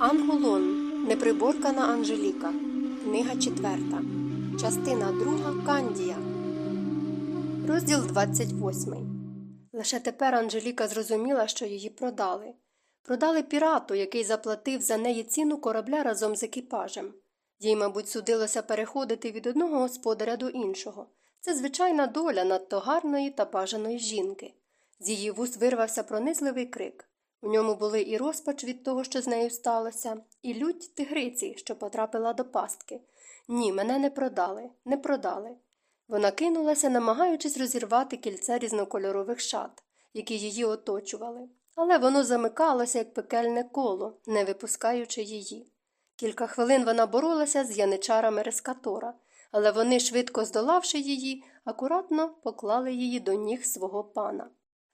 Ангулон. Неприборкана Анжеліка. Книга четверта. Частина друга. Кандія. Розділ 28. Лише тепер Анжеліка зрозуміла, що її продали. Продали пірату, який заплатив за неї ціну корабля разом з екіпажем. Їй, мабуть, судилося переходити від одного господаря до іншого. Це звичайна доля надто гарної та бажаної жінки. З її вуст вирвався пронизливий крик. У ньому були і розпач від того, що з нею сталося, і лють тигриці, що потрапила до пастки. Ні, мене не продали, не продали. Вона кинулася, намагаючись розірвати кільце різнокольорових шат, які її оточували, але воно замикалося, як пекельне коло, не випускаючи її. Кілька хвилин вона боролася з яничарами рескатора, але вони, швидко здолавши її, акуратно поклали її до ніг свого пана.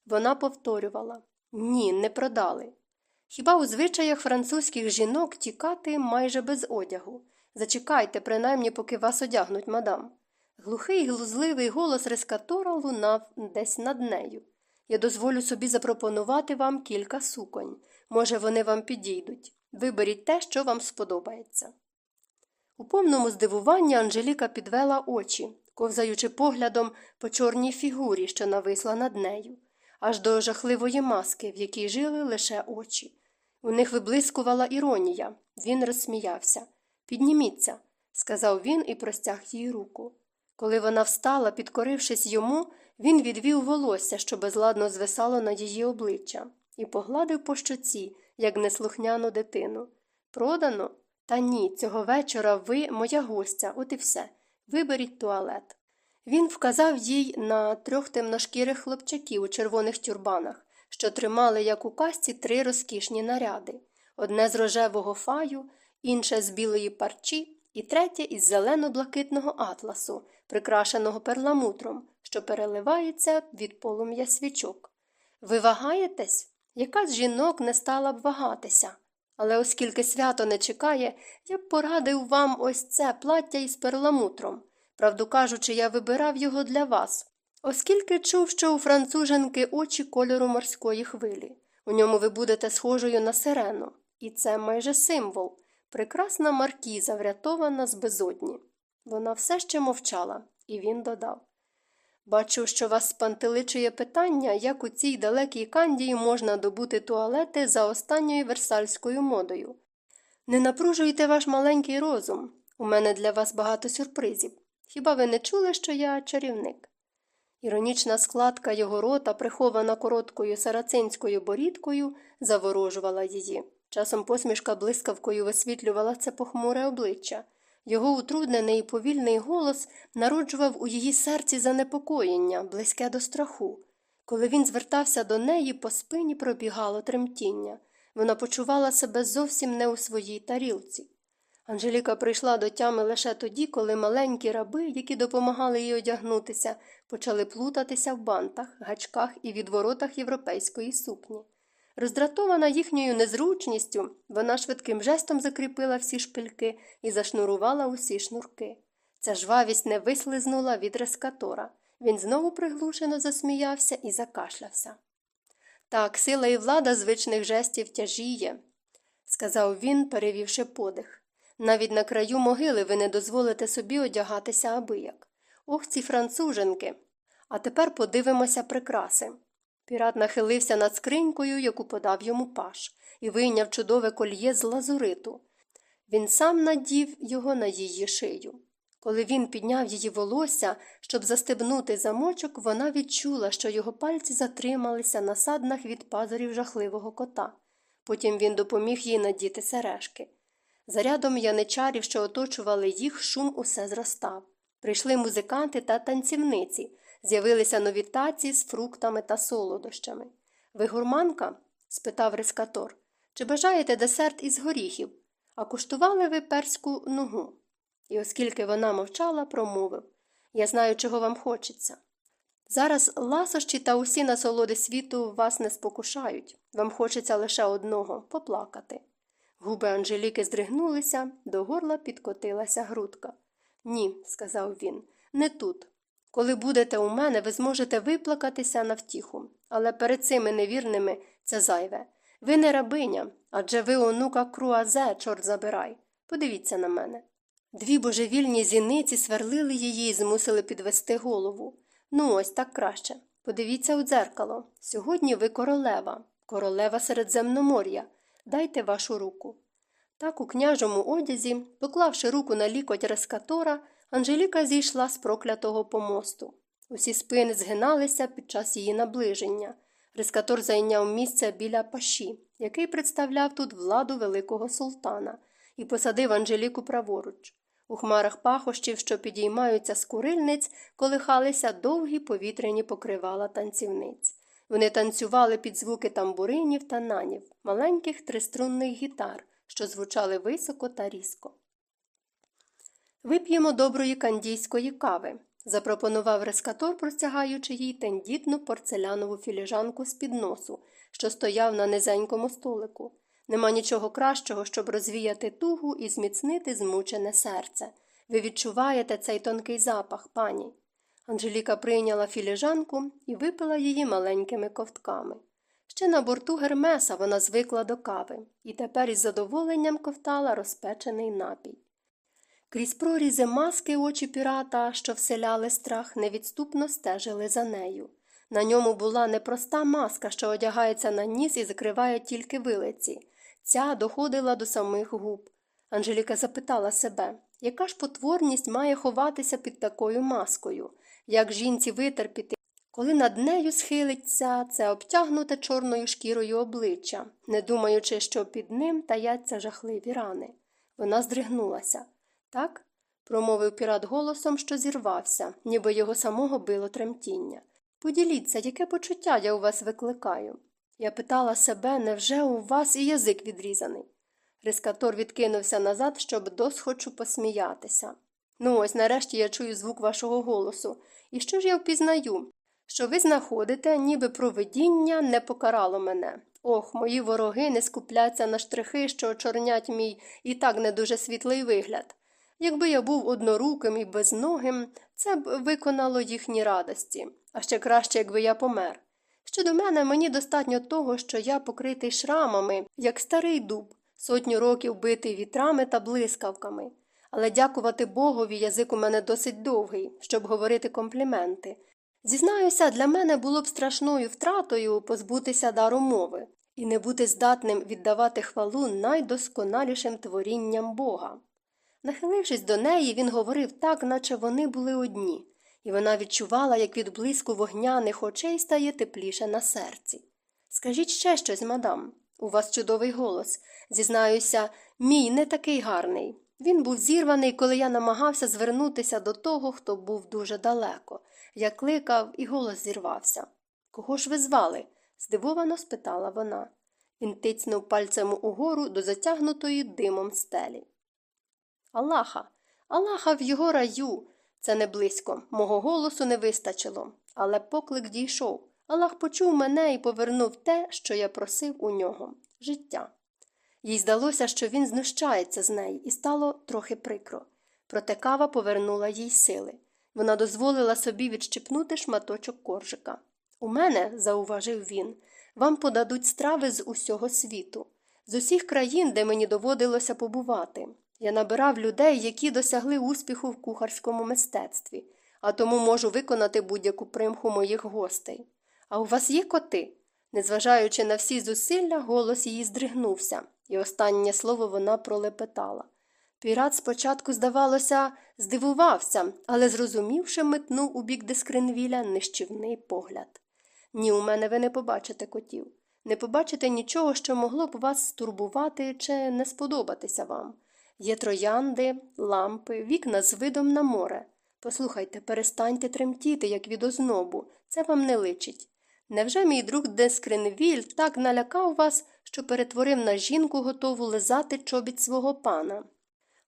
Вона повторювала ні, не продали. Хіба у звичаях французьких жінок тікати майже без одягу? Зачекайте, принаймні, поки вас одягнуть, мадам. Глухий глузливий голос рескатора лунав десь над нею. Я дозволю собі запропонувати вам кілька суконь. Може, вони вам підійдуть. Виберіть те, що вам сподобається. У повному здивуванні Анжеліка підвела очі, ковзаючи поглядом по чорній фігурі, що нависла над нею аж до жахливої маски, в якій жили лише очі. У них виблискувала іронія. Він розсміявся. Підніміться, сказав він і простяг їй руку. Коли вона встала, підкорившись йому, він відвів волосся, що безладно звисало на її обличчя, і погладив по щоці, як неслухняну дитину. Продано? Та ні, цього вечора ви моя гостя, от і все. Виберіть туалет. Він вказав їй на трьох темношкірих хлопчаків у червоних тюрбанах, що тримали, як у касті, три розкішні наряди одне з рожевого фаю, інше з білої парчі і третє із зелено-блакитного атласу, прикрашеного перламутром, що переливається від полум'я свічок. Ви вагаєтесь? Яка з жінок не стала б вагатися? Але оскільки свято не чекає, я б порадив вам ось це плаття із перламутром. Правду кажучи, я вибирав його для вас, оскільки чув, що у француженки очі кольору морської хвилі. У ньому ви будете схожою на сирену, і це майже символ прекрасна маркіза, врятована з безодні. Вона все ще мовчала, і він додав Бачу, що вас спантеличує питання, як у цій далекій кандії можна добути туалети за останньою версальською модою. Не напружуйте ваш маленький розум. У мене для вас багато сюрпризів. Хіба ви не чули, що я чарівник? Іронічна складка його рота, прихована короткою сарацинською борідкою, заворожувала її. Часом посмішка блискавкою висвітлювала це похмуре обличчя. Його утруднений і повільний голос народжував у її серці занепокоєння, близьке до страху. Коли він звертався до неї, по спині пробігало тремтіння. Вона почувала себе зовсім не у своїй тарілці. Анжеліка прийшла до тями лише тоді, коли маленькі раби, які допомагали їй одягнутися, почали плутатися в бантах, гачках і відворотах європейської сукні. Роздратована їхньою незручністю, вона швидким жестом закріпила всі шпильки і зашнурувала усі шнурки. Ця жвавість не вислизнула від рескатора. Він знову приглушено засміявся і закашлявся. Так, сила і влада звичних жестів тяжіє, сказав він, перевівши подих. Навіть на краю могили ви не дозволите собі одягатися абияк. Ох, ці француженки. А тепер подивимося прикраси. Пірат нахилився над скринькою, яку подав йому паш, і вийняв чудове кольє з лазуриту. Він сам надів його на її шию. Коли він підняв її волосся, щоб застебнути замочок, вона відчула, що його пальці затрималися на саднах від пазурів жахливого кота. Потім він допоміг їй надіти сережки. За рядом яничарів, що оточували їх, шум усе зростав. Прийшли музиканти та танцівниці, з'явилися нові таці з фруктами та солодощами. Ви гурманка? спитав рискатор. Чи бажаєте десерт із горіхів? А куштували ви перську ногу? І оскільки вона мовчала, промовив Я знаю, чого вам хочеться. Зараз ласощі та усі насолоди світу вас не спокушають. Вам хочеться лише одного поплакати. Губи Анжеліки здригнулися, до горла підкотилася грудка. Ні, сказав він, не тут. Коли будете у мене, ви зможете виплакатися на втіху, але перед цими невірними це зайве. Ви не рабиня, адже ви онука Круазе, чорт забирай. Подивіться на мене. Дві божевільні зіниці сверлили її і змусили підвести голову. Ну, ось так краще. Подивіться у дзеркало. Сьогодні ви королева, королева Середземномор'я. Дайте вашу руку. Так, у княжому одязі, поклавши руку на лікоть рескатора, Анжеліка зійшла з проклятого помосту. Усі спини згиналися під час її наближення. Рескатор зайняв місце біля паші, який представляв тут владу великого султана, і посадив Анжеліку праворуч. У хмарах пахощів, що підіймаються з курильниць, колихалися довгі повітряні покривала танцівниць. Вони танцювали під звуки тамбуринів та нанів, маленьких триструнних гітар, що звучали високо та різко. Вип'ємо доброї кандійської кави, запропонував рескатор, простягаючи їй тендітну порцелянову філіжанку з під носу, що стояв на низенькому столику. Нема нічого кращого, щоб розвіяти тугу і зміцнити змучене серце. Ви відчуваєте цей тонкий запах, пані. Анжеліка прийняла філіжанку і випила її маленькими ковтками. Ще на борту Гермеса вона звикла до кави і тепер із задоволенням ковтала розпечений напій. Крізь прорізи маски очі пірата, що вселяли страх, невідступно стежили за нею. На ньому була непроста маска, що одягається на ніс і закриває тільки вилиці. Ця доходила до самих губ. Анжеліка запитала себе, яка ж потворність має ховатися під такою маскою, як жінці витерпіти, коли над нею схилиться це обтягнуте чорною шкірою обличчя, не думаючи, що під ним таяться жахливі рани. Вона здригнулася. Так? промовив пірат голосом, що зірвався, ніби його самого било тремтіння. Поділіться, яке почуття я у вас викликаю. Я питала себе, невже у вас і язик відрізаний? Рискатор відкинувся назад, щоб досхочу посміятися. Ну, ось нарешті я чую звук вашого голосу. І що ж я впізнаю? Що ви знаходите, ніби провидіння не покарало мене. Ох, мої вороги не скупляться на штрихи, що очорнять мій і так не дуже світлий вигляд. Якби я був одноруким і безногим, це б виконало їхні радості, а ще краще, якби я помер. Щодо мене, мені достатньо того, що я покритий шрамами, як старий дуб, сотню років битий вітрами та блискавками. Але дякувати Богові, язик у мене досить довгий, щоб говорити компліменти. Зізнаюся, для мене було б страшною втратою позбутися дару мови і не бути здатним віддавати хвалу найдосконалішим творінням Бога. Нахилившись до неї, він говорив так, наче вони були одні, і вона відчувала, як від блиску вогняних очей стає тепліше на серці. Скажіть ще щось, мадам, у вас чудовий голос. Зізнаюся, мій не такий гарний. Він був зірваний, коли я намагався звернутися до того, хто був дуже далеко. Я кликав, і голос зірвався. Кого ж ви звали? здивовано спитала вона. Він тицнув пальцем угору до затягнутої димом стелі. Аллаха, Аллаха в його раю. Це не близько. Мого голосу не вистачило. Але поклик дійшов. Аллах почув мене і повернув те, що я просив у нього життя. Їй здалося, що він знущається з неї, і стало трохи прикро. Проте кава повернула їй сили. Вона дозволила собі відщипнути шматочок коржика. У мене, зауважив він, вам подадуть страви з усього світу, з усіх країн, де мені доводилося побувати. Я набирав людей, які досягли успіху в кухарському мистецтві, а тому можу виконати будь-яку примху моїх гостей. А у вас є коти? Незважаючи на всі зусилля, голос її здригнувся, і останнє слово вона пролепетала. Пірат спочатку, здавалося, здивувався, але, зрозумівши, метнув у бік Дескринвіля нищівний погляд. Ні, у мене ви не побачите котів. Не побачите нічого, що могло б вас стурбувати чи не сподобатися вам. Є троянди, лампи, вікна з видом на море. Послухайте, перестаньте тремтіти, як від ознобу, це вам не личить. Невже мій друг Дескринвіль так налякав вас, що перетворив на жінку готову лизати чобіт свого пана?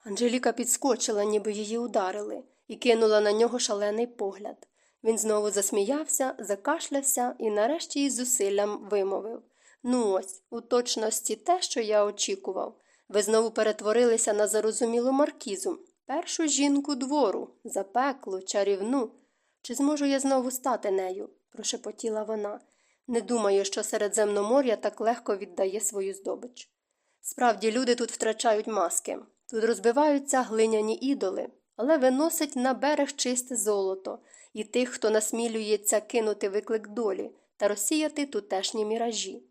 Анжеліка підскочила, ніби її ударили, і кинула на нього шалений погляд. Він знову засміявся, закашлявся і нарешті із зусиллям вимовив Ну ось, у точності те, що я очікував. Ви знову перетворилися на зарозумілу маркізу, першу жінку двору, запеклу, чарівну. Чи зможу я знову стати нею? Прошепотіла вона. Не думаю, що Середземномор'я так легко віддає свою здобич. Справді, люди тут втрачають маски, тут розбиваються глиняні ідоли, але виносять на берег чисте золото і тих, хто насмілюється кинути виклик долі та розсіяти тутешні міражі.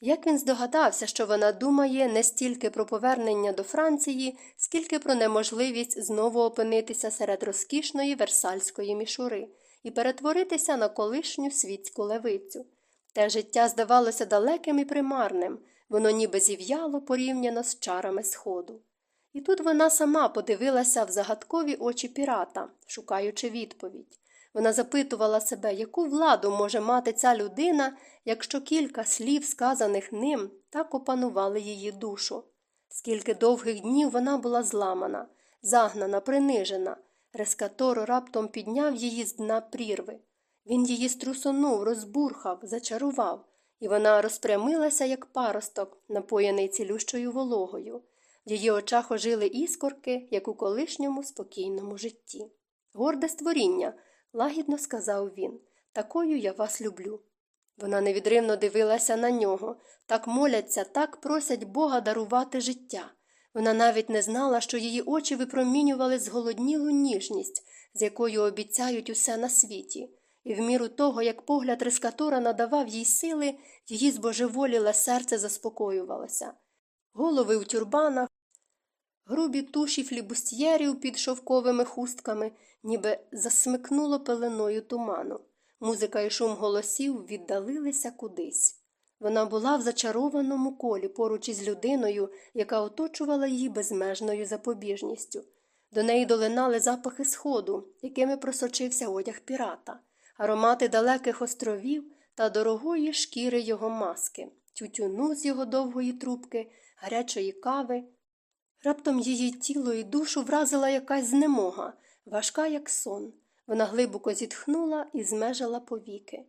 Як він здогадався, що вона думає не стільки про повернення до Франції, скільки про неможливість знову опинитися серед розкішної версальської мішури і перетворитися на колишню світську левицю. Те життя здавалося далеким і примарним, воно ніби зів'яло порівняно з чарами сходу. І тут вона сама подивилася в загадкові очі пірата, шукаючи відповідь. Вона запитувала себе, яку владу може мати ця людина, якщо кілька слів, сказаних ним, так опанували її душу. Скільки довгих днів вона була зламана, загнана, принижена. Рескатор раптом підняв її з дна прірви. Він її струсонув, розбурхав, зачарував, і вона розпрямилася, як паросток, напоєний цілющою вологою. В її очах ожили іскорки, як у колишньому спокійному житті. Горде створіння, лагідно сказав він, такою я вас люблю. Вона невідривно дивилася на нього, так моляться, так просять Бога дарувати життя. Вона навіть не знала, що її очі випромінювали зголоднілу ніжність, з якою обіцяють усе на світі, і в міру того, як погляд рескатора надавав їй сили, її збожеволіле серце заспокоювалося. Голови у тюрбанах, грубі туші флібустьєрів під шовковими хустками, ніби засмикнуло пеленою туману. Музика і шум голосів віддалилися кудись. Вона була в зачарованому колі поруч із людиною, яка оточувала її безмежною запобіжністю. До неї долинали запахи сходу, якими просочився одяг пірата, аромати далеких островів та дорогої шкіри його маски, тютюну з його довгої трубки, гарячої кави. Раптом її тіло і душу вразила якась знемога, важка, як сон. Вона глибоко зітхнула і змежила повіки.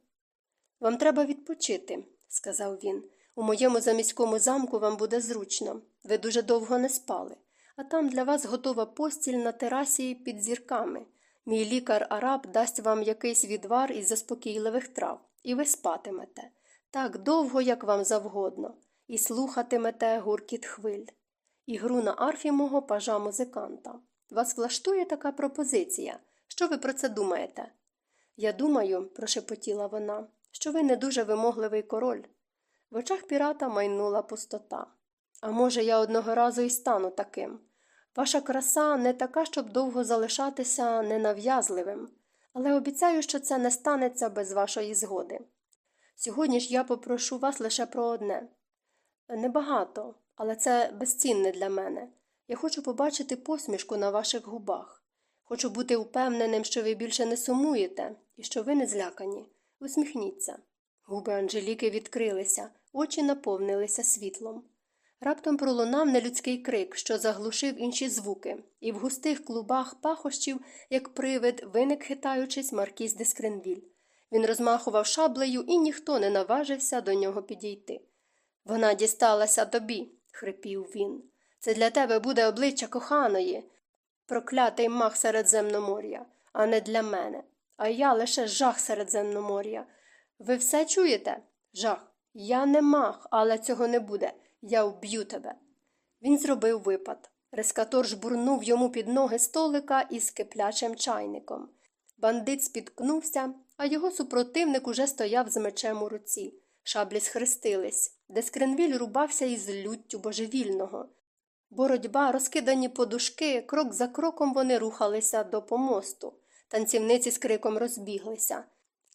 Вам треба відпочити, сказав він. У моєму заміському замку вам буде зручно. Ви дуже довго не спали, а там для вас готова постіль на терасі під зірками. Мій лікар араб дасть вам якийсь відвар із заспокійливих трав, і ви спатимете так довго, як вам завгодно, і слухатимете гуркіт хвиль, і гру на арфі мого пажа музиканта. Вас влаштує така пропозиція. Що ви про це думаєте? Я думаю, прошепотіла вона, що ви не дуже вимогливий король. В очах пірата майнула пустота. А може, я одного разу і стану таким. Ваша краса не така, щоб довго залишатися ненав'язливим, але обіцяю, що це не станеться без вашої згоди. Сьогодні ж я попрошу вас лише про одне небагато, але це безцінне для мене. Я хочу побачити посмішку на ваших губах. Хочу бути впевненим, що ви більше не сумуєте і що ви не злякані. Усміхніться. Губи Анжеліки відкрилися, очі наповнилися світлом. Раптом пролунав нелюдський крик, що заглушив інші звуки, і в густих клубах пахощів, як привид, виник хитаючись маркіз де Скренвіль. Він розмахував шаблею, і ніхто не наважився до нього підійти. Вона дісталася тобі, хрипів він. Це для тебе буде обличчя коханої проклятий мах Середземномор'я, а не для мене. А я лише жах Середземномор'я. Ви все чуєте? Жах. Я не мах, але цього не буде. Я вб'ю тебе. Він зробив випад. Рескатор жбурнув йому під ноги столика із киплячим чайником. Бандит спіткнувся, а його супротивник уже стояв з мечем у руці. Шаблі схрестились, де скренвіль рубався із люттю божевільного. Боротьба, розкидані подушки, крок за кроком вони рухалися до помосту. Танцівниці з криком розбіглися.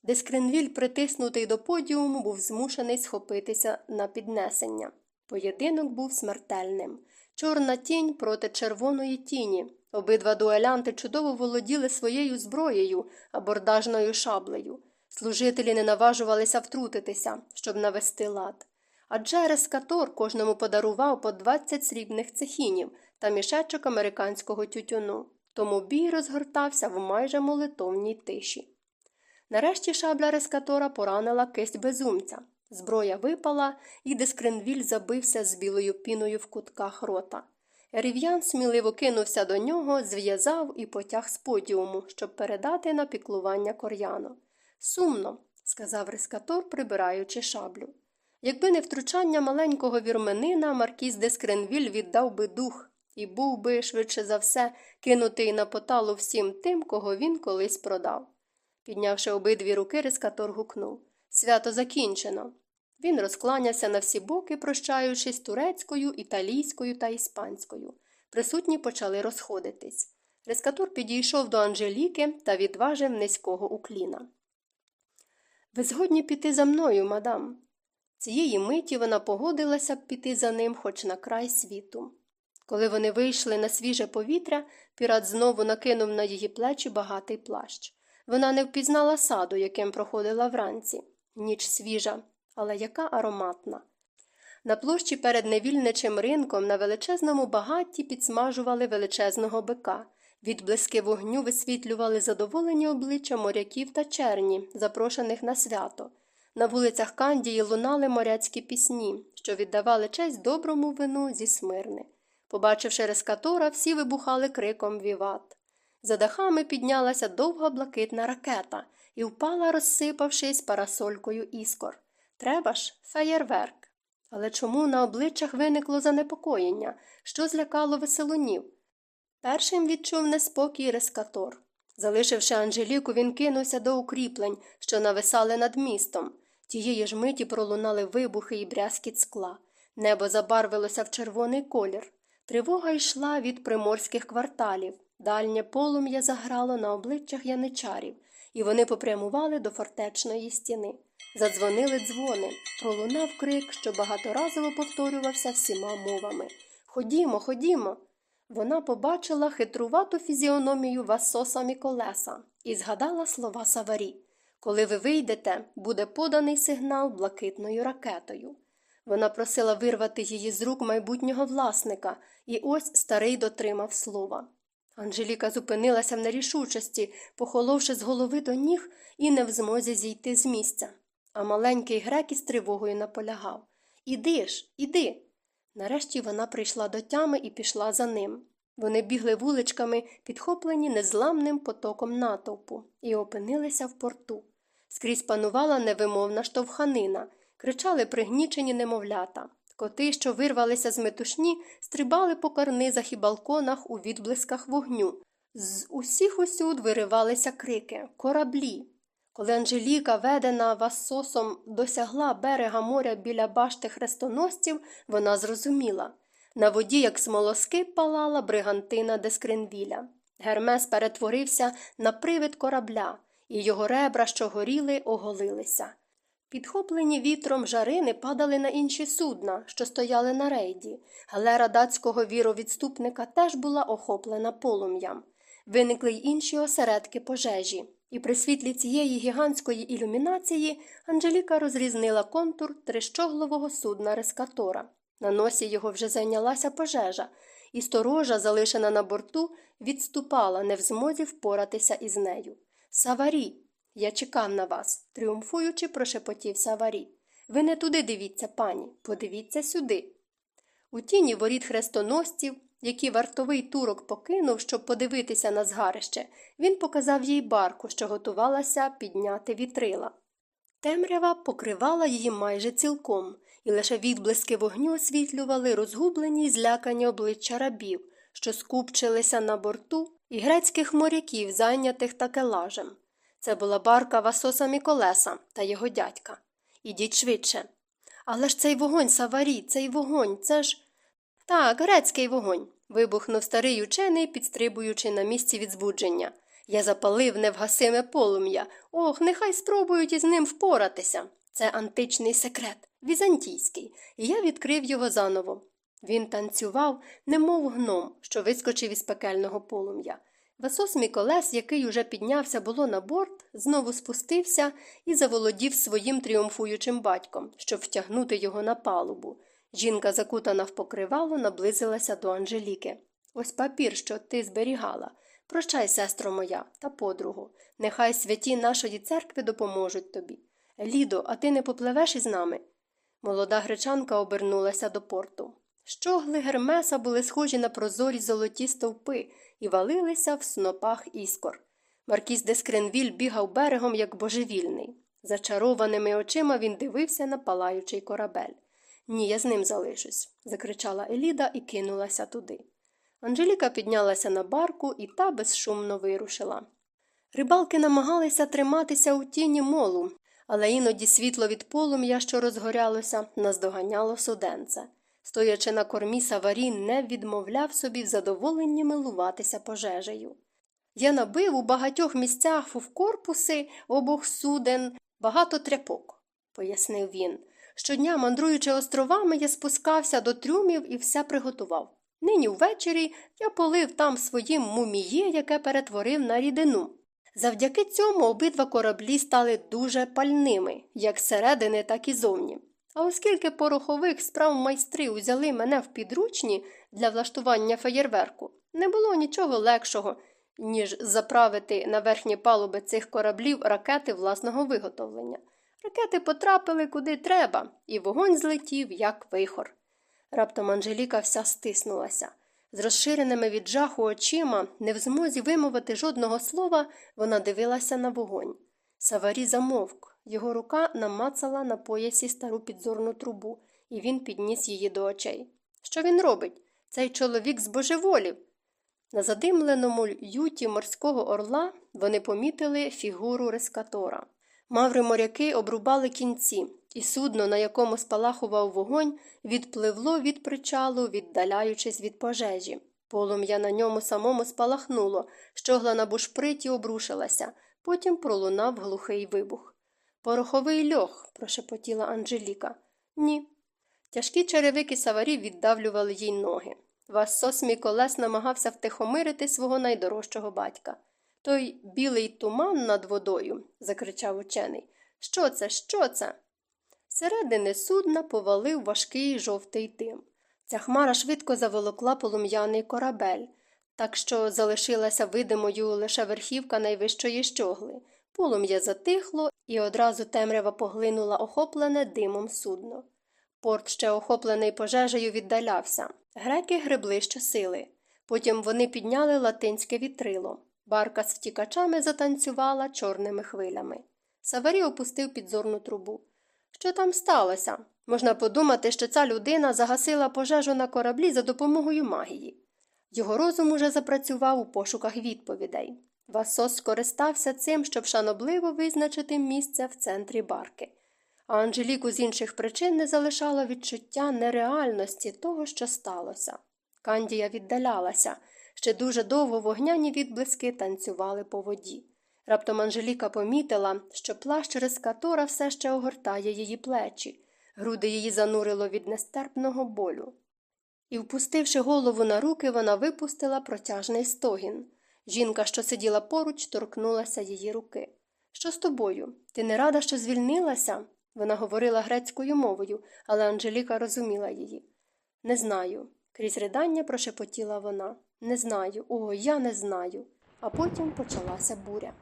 Дескренвіль, притиснутий до подіуму, був змушений схопитися на піднесення. Поєдинок був смертельним. Чорна тінь проти червоної тіні. Обидва дуелянти чудово володіли своєю зброєю, абордажною шаблею. Служителі не наважувалися втрутитися, щоб навести лад адже Рескатор кожному подарував по 20 срібних цехінів та мішечок американського тютюну, тому бій розгортався в майже молитовній тиші. Нарешті шабля Рескатора поранила кисть безумця. Зброя випала, і дискренвіль забився з білою піною в кутках рота. Рів'ян сміливо кинувся до нього, зв'язав і потяг з подіуму, щоб передати на піклування кор'яну. Сумно, сказав рескатор, прибираючи шаблю. Якби не втручання маленького вірменина, маркіз де Скренвіль віддав би дух і був би, швидше за все, кинутий на поталу всім тим, кого він колись продав. Піднявши обидві руки, рескатор гукнув Свято закінчено. Він розкланявся на всі боки, прощаючись турецькою, італійською та іспанською. Присутні почали розходитись. Рескатор підійшов до Анжеліки та відважив низького укліна. Ви згодні піти за мною, мадам. Цієї миті вона погодилася б піти за ним хоч на край світу. Коли вони вийшли на свіже повітря, пірат знову накинув на її плечі багатий плащ. Вона не впізнала саду, яким проходила вранці. Ніч свіжа, але яка ароматна. На площі перед невільничим ринком на величезному багатті підсмажували величезного бика. Відблиски вогню висвітлювали задоволені обличчя моряків та черні, запрошених на свято. На вулицях Кандії лунали моряцькі пісні, що віддавали честь доброму вину зі смирни. Побачивши рескатора, всі вибухали криком Віват. За дахами піднялася довга блакитна ракета і впала, розсипавшись парасолькою іскор. Треба ж, феєрверк. Але чому на обличчях виникло занепокоєння, що злякало веселунів? Першим відчув неспокій рескатор. Залишивши Анжеліку, він кинувся до укріплень, що нависали над містом. Тієї ж миті пролунали вибухи і брязкіт скла. Небо забарвилося в червоний колір. Тривога йшла від приморських кварталів. Дальнє полум'я заграло на обличчях яничарів, і вони попрямували до фортечної стіни. Задзвонили дзвони, пролунав крик, що багаторазово повторювався всіма мовами. Ходімо, ходімо. Вона побачила хитрувату фізіономію Васоса Міколеса і згадала слова Саварі. Коли ви вийдете, буде поданий сигнал блакитною ракетою. Вона просила вирвати її з рук майбутнього власника, і ось старий дотримав слова. Анжеліка зупинилася в нерішучості, похоловши з голови до ніг і не в змозі зійти з місця. А маленький грек із тривогою наполягав Іди ж, іди. Нарешті вона прийшла до тями і пішла за ним. Вони бігли вуличками, підхоплені незламним потоком натовпу, і опинилися в порту. Скрізь панувала невимовна штовханина, кричали пригнічені немовлята. Коти, що вирвалися з метушні, стрибали по карнизах і балконах у відблисках вогню. З усіх усюд виривалися крики кораблі. Коли Анжеліка, ведена Вассосом, досягла берега моря біля башти хрестоносців, вона зрозуміла. На воді, як смолоски, палала бригантина Дескринвіля. Гермес перетворився на привид корабля, і його ребра, що горіли, оголилися. Підхоплені вітром жарини падали на інші судна, що стояли на рейді. Галера датського віровідступника теж була охоплена полум'ям. Виникли й інші осередки пожежі, і при світлі цієї гігантської ілюмінації Анжеліка розрізнила контур трищоглового судна рескатора. На носі його вже зайнялася пожежа, і сторожа, залишена на борту, відступала, не в змозі впоратися із нею. Саварі. Я чекав на вас, тріумфуючи, прошепотів Саварі. Ви не туди дивіться, пані, подивіться сюди. У тіні воріт хрестоносців, які вартовий турок покинув, щоб подивитися на згарище, він показав їй барку, що готувалася підняти вітрила. Темрява покривала її майже цілком, і лише відблиски вогню освітлювали розгублені й злякані обличчя рабів, що скупчилися на борту, і грецьких моряків, зайнятих такелажем. Це була барка Васоса Міколеса та його дядька. Ідіть швидше. Але ж цей вогонь, Саварі, цей вогонь, це ж. Так, грецький вогонь. вибухнув старий учений, підстрибуючи на місці від збудження. Я запалив невгасиме полум'я. Ох, нехай спробують із ним впоратися. Це античний секрет, візантійський, і я відкрив його заново. Він танцював, немов гном, що вискочив із пекельного полум'я. Васос Міколес, який уже піднявся було на борт, знову спустився і заволодів своїм тріумфуючим батьком, щоб втягнути його на палубу. Жінка, закутана в покривало, наблизилася до Анжеліки. Ось папір, що ти зберігала. Прощай, сестро моя, та подругу. Нехай святі нашої церкви допоможуть тобі. Лідо, а ти не попливеш із нами? Молода гречанка обернулася до порту. Щогли Гермеса були схожі на прозорі золоті стовпи і валилися в снопах іскор. Маркіз де Скренвіль бігав берегом, як божевільний. Зачарованими очима він дивився на палаючий корабель. Ні, я з ним залишусь, закричала Еліда і кинулася туди. Анжеліка піднялася на барку і та безшумно вирушила. Рибалки намагалися триматися у тіні молу, але іноді світло від полум'я, що розгорялося, наздоганяло суденце. Стоячи на кормі, Саварі не відмовляв собі в задоволенні милуватися пожежею. Я набив у багатьох місцях в корпуси обох суден багато тряпок, пояснив він. Щодня, мандруючи островами, я спускався до трюмів і все приготував. Нині ввечері я полив там своїм муміє, яке перетворив на рідину. Завдяки цьому обидва кораблі стали дуже пальними, як зсередини, так і зовні. А оскільки порохових справ майстри узяли мене в підручні для влаштування феєрверку, не було нічого легшого, ніж заправити на верхні палуби цих кораблів ракети власного виготовлення. Ракети потрапили куди треба, і вогонь злетів, як вихор. Раптом Анжеліка вся стиснулася. З розширеними від жаху очима, не в змозі вимовити жодного слова, вона дивилася на вогонь. Саварі замовк. Його рука намацала на поясі стару підзорну трубу, і він підніс її до очей. Що він робить? Цей чоловік збожеволів. На задимленому юті морського орла вони помітили фігуру рескатора. Маври моряки обрубали кінці, і судно, на якому спалахував вогонь, відпливло від причалу, віддаляючись від пожежі. Полум'я на ньому самому спалахнуло, щогла на бушприті обрушилася, потім пролунав глухий вибух. Пороховий льох, прошепотіла Анжеліка. Ні. Тяжкі черевики саварів віддавлювали їй ноги. Вассос Міколес намагався втихомирити свого найдорожчого батька. Той білий туман над водою, закричав учений. Що це? Що це? Середини судна повалив важкий жовтий дим. Ця хмара швидко заволокла полум'яний корабель, так що залишилася видимою лише верхівка найвищої щогли. Полум'я затихло, і одразу темрява поглинула охоплене димом судно. Порт, ще охоплений пожежею, віддалявся. Греки гребли щосили. Потім вони підняли латинське вітрило. Барка з втікачами затанцювала чорними хвилями. Саварі опустив підзорну трубу. Що там сталося? Можна подумати, що ця людина загасила пожежу на кораблі за допомогою магії. Його розум уже запрацював у пошуках відповідей. Васос скористався цим, щоб шанобливо визначити місце в центрі барки. А Анжеліку з інших причин не залишало відчуття нереальності того, що сталося. Кандія віддалялася. Ще дуже довго вогняні відблиски танцювали по воді. Раптом Анжеліка помітила, що плащ рескатора все ще огортає її плечі, груди її занурило від нестерпного болю. І, впустивши голову на руки, вона випустила протяжний стогін. Жінка, що сиділа поруч, торкнулася її руки. Що з тобою? Ти не рада, що звільнилася? Вона говорила грецькою мовою, але Анжеліка розуміла її. Не знаю. Крізь ридання прошепотіла вона. Не знаю, о, я не знаю. А потім почалася буря.